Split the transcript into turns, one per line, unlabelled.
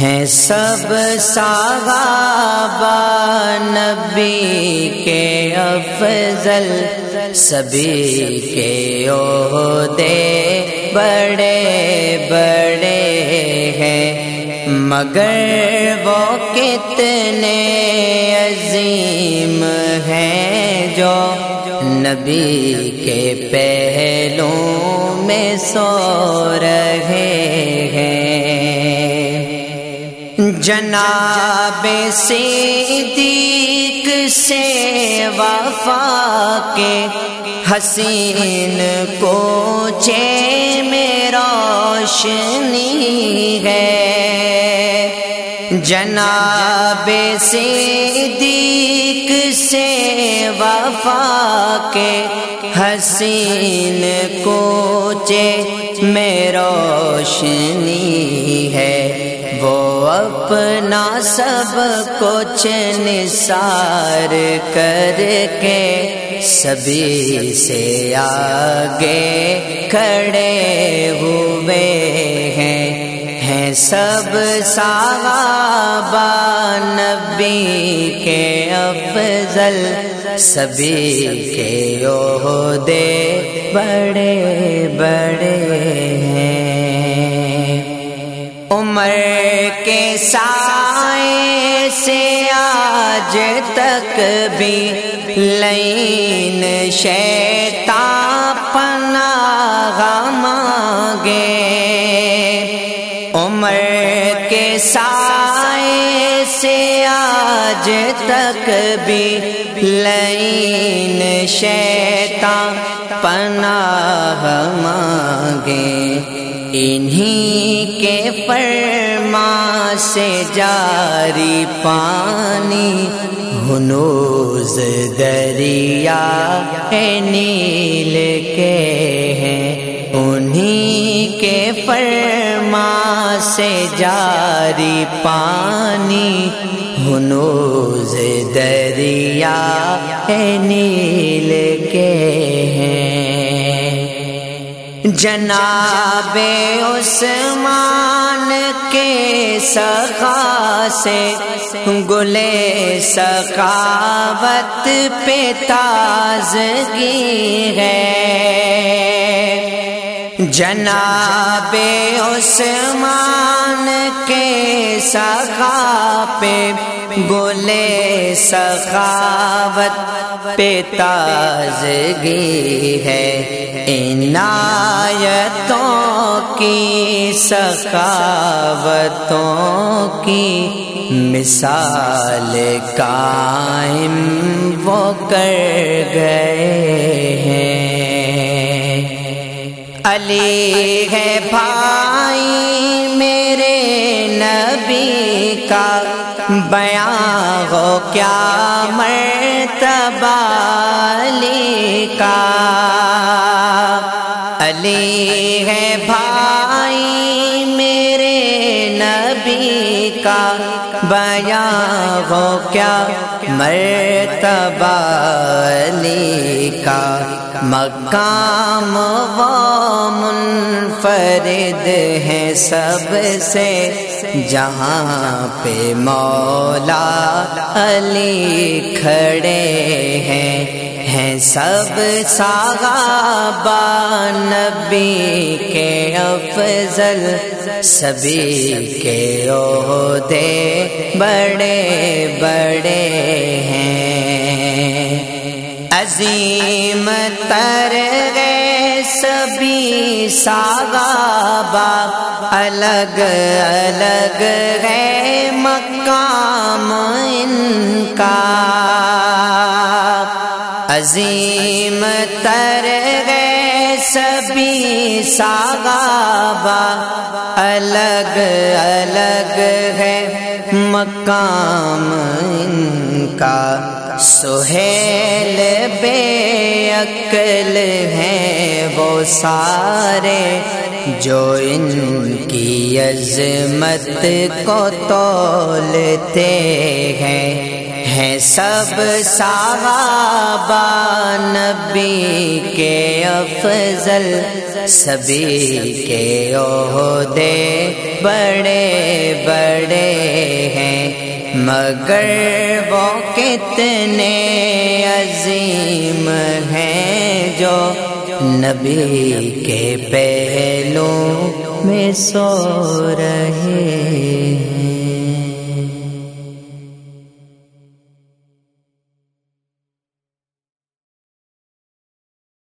ہیں سب صحابہ نبی کے افضل، سبھی کے عہدے بڑے بڑے ہیں۔ مگر وہ کتنے عظیم ہیں جو نبی کے پہلوں میں سو رہے ہیں۔ جناب صدیق سے وفا کے حسین کو چے میں روشنی ہے۔ جناب صدیق سے وفا کے حسین کوچے میں روشنی ہے۔ وہ اپنا سب کچھ نثار کر کے سبھی سے آگے کھڑے ہوئے ہیں۔ ہیں سب صحابہ نبی کے افضل، سبھی کے عہدے بڑے بڑے ہیں۔ عمر کے سائے سے آج تک بھی لین شیتا پناہ مانگے۔ عمر کے سائے سے آج تک بھی لین شیتا پناہ مانگے۔ انہی کے فرما سے جاری پانی ہنوز دریا ہے، نیل کے ہیں۔ انہی کے فرما سے جاری پانی ہنوز دریا ہے، نیل جناب عثمان کے سخا سے گلے سخاوت پہ تازگی ہے۔ جناب عثمان کے سخا پہ گلے سخاوت پہ تازگی ہے۔ عنایتوں کی، سخاوتوں کی مثال قائم وہ کر گئے ہیں۔ علی ہے بھائی میرے نبی کا بیاں ہو کیا مرتبہ علی کا علی بیاں ہو کیا مرتبہ علی کا مقام وہ منفرد ہے سب سے جہاں پہ مولا علی کھڑے ہیں ہیں سب صحابہ نبی کے افضل، سبھی کے عہدے بڑے بڑے ہیں۔ عظیم تر گئے سبھی صحابہ الگ الگ ہے مقام ان کا۔ عظیم تر گئے سبھی صحابہ الگ الگ ہے مقام ان کا۔ سہیل بے عقل ہیں وہ سارے، جو ان کی عظمت کو تولتے ہیں۔ ہیں سب صحابہ نبی کے افضل، سبھی کے عہدے بڑے بڑے ہیں۔ مگر وہ کتنے عظیم ہیں جو نبی کے پہلو میں سو رہے